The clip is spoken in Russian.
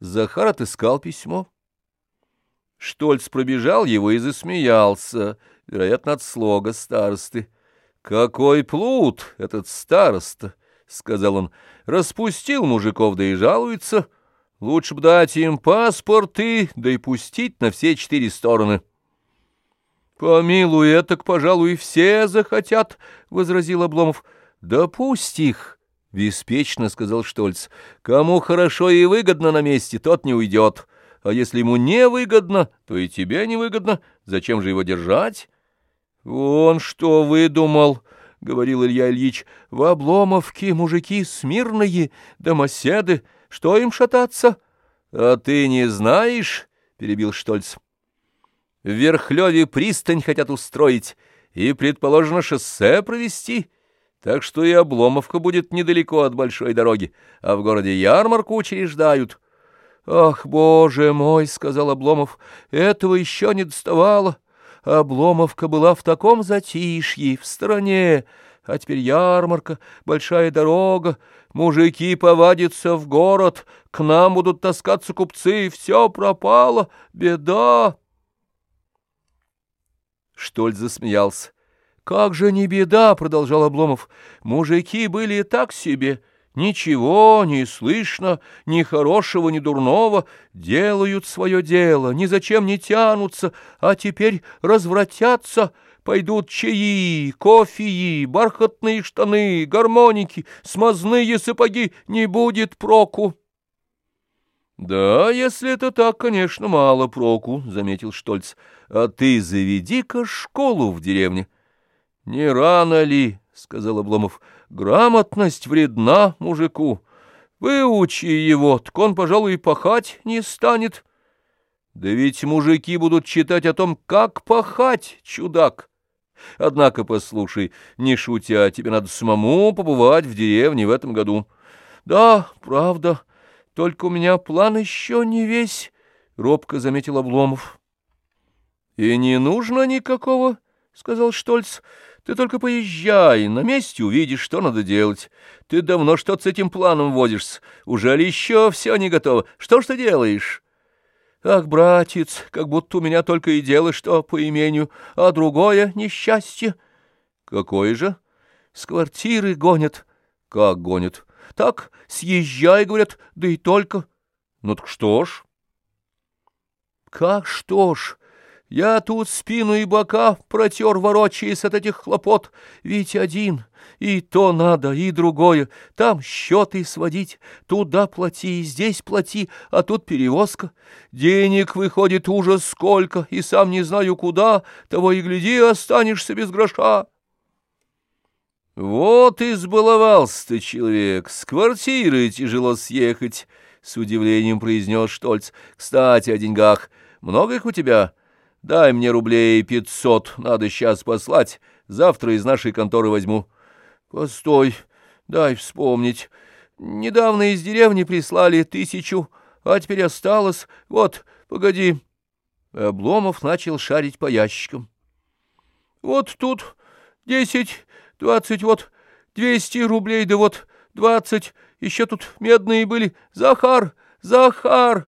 Захар отыскал письмо. Штольц пробежал его и засмеялся, вероятно, от слога старосты. «Какой плут этот староста!» — сказал он. «Распустил мужиков, да и жалуется. Лучше б дать им паспорты, да и пустить на все четыре стороны». «Помилуй, так, пожалуй, все захотят», — возразил Обломов. «Да пусть их», — беспечно сказал Штольц. «Кому хорошо и выгодно на месте, тот не уйдет. А если ему не выгодно, то и тебе не выгодно. Зачем же его держать?» «Он что выдумал?» — говорил Илья Ильич. «В Обломовке мужики смирные, домоседы. Что им шататься?» «А ты не знаешь?» — перебил Штольц. В Верхлёве пристань хотят устроить и, предположено, шоссе провести, так что и Обломовка будет недалеко от большой дороги, а в городе ярмарку учреждают. — Ах, боже мой, — сказал Обломов, — этого еще не доставало. Обломовка была в таком затишье, в стороне, а теперь ярмарка, большая дорога, мужики повадятся в город, к нам будут таскаться купцы, все пропало, беда. Штольц засмеялся. «Как же не беда!» — продолжал Обломов. «Мужики были так себе. Ничего не слышно, ни хорошего, ни дурного. Делают свое дело, ни зачем не тянутся, а теперь развратятся». Пойдут чаи, кофеи, бархатные штаны, гармоники, смазные сапоги, не будет проку. — Да, если это так, конечно, мало проку, — заметил Штольц. — А ты заведи-ка школу в деревне. — Не рано ли, — сказал Обломов, — грамотность вредна мужику. Выучи его, так он, пожалуй, и пахать не станет. Да ведь мужики будут читать о том, как пахать, чудак. Однако, послушай, не шутя, тебе надо самому побывать в деревне в этом году. — Да, правда, — только у меня план еще не весь, — робко заметил Обломов. — И не нужно никакого, — сказал Штольц. — Ты только поезжай, на месте увидишь, что надо делать. Ты давно что-то с этим планом водишься. Уже ли еще все не готово? Что ж ты делаешь? — Ах, братец, как будто у меня только и дело, что по имению, а другое несчастье. — Какое же? — С квартиры гонят. — Как гонят? — так, съезжай, говорят, да и только. Ну так что ж? Как что ж? Я тут спину и бока протер, ворочаясь от этих хлопот. Ведь один, и то надо, и другое. Там счеты сводить, туда плати, здесь плати, а тут перевозка. Денег выходит ужас сколько, и сам не знаю куда, того и гляди, останешься без гроша. «Вот избаловался ты, человек, с квартиры тяжело съехать», — с удивлением произнес Штольц. «Кстати, о деньгах. Много их у тебя? Дай мне рублей пятьсот, надо сейчас послать. Завтра из нашей конторы возьму». «Постой, дай вспомнить. Недавно из деревни прислали тысячу, а теперь осталось. Вот, погоди». Обломов начал шарить по ящикам. «Вот тут десять...» Двадцать вот, двести рублей, да вот двадцать, еще тут медные были. Захар, Захар!